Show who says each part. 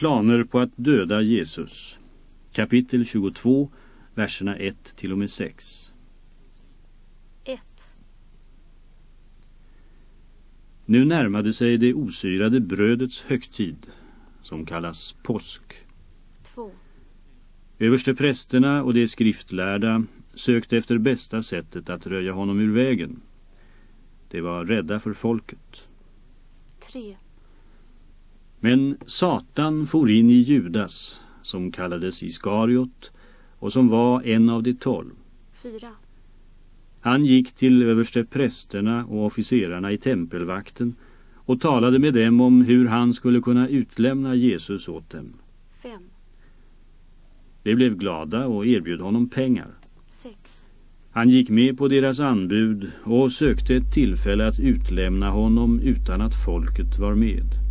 Speaker 1: Planer på att döda Jesus. Kapitel 22, verserna 1 till och med 6.
Speaker 2: 1.
Speaker 1: Nu närmade sig det osyrade brödets högtid, som kallas påsk.
Speaker 2: 2.
Speaker 1: Överste prästerna och de skriftlärda sökte efter bästa sättet att röja honom ur vägen. De var rädda för folket.
Speaker 2: 3.
Speaker 1: Men Satan for in i Judas, som kallades Iskariot, och som var en av de tolv.
Speaker 2: 4.
Speaker 1: Han gick till överste prästerna och officerarna i tempelvakten och talade med dem om hur han skulle kunna utlämna Jesus åt dem.
Speaker 2: 5.
Speaker 1: De blev glada och erbjöd honom pengar.
Speaker 2: 6.
Speaker 1: Han gick med på deras anbud och sökte ett tillfälle att utlämna honom utan att folket var med.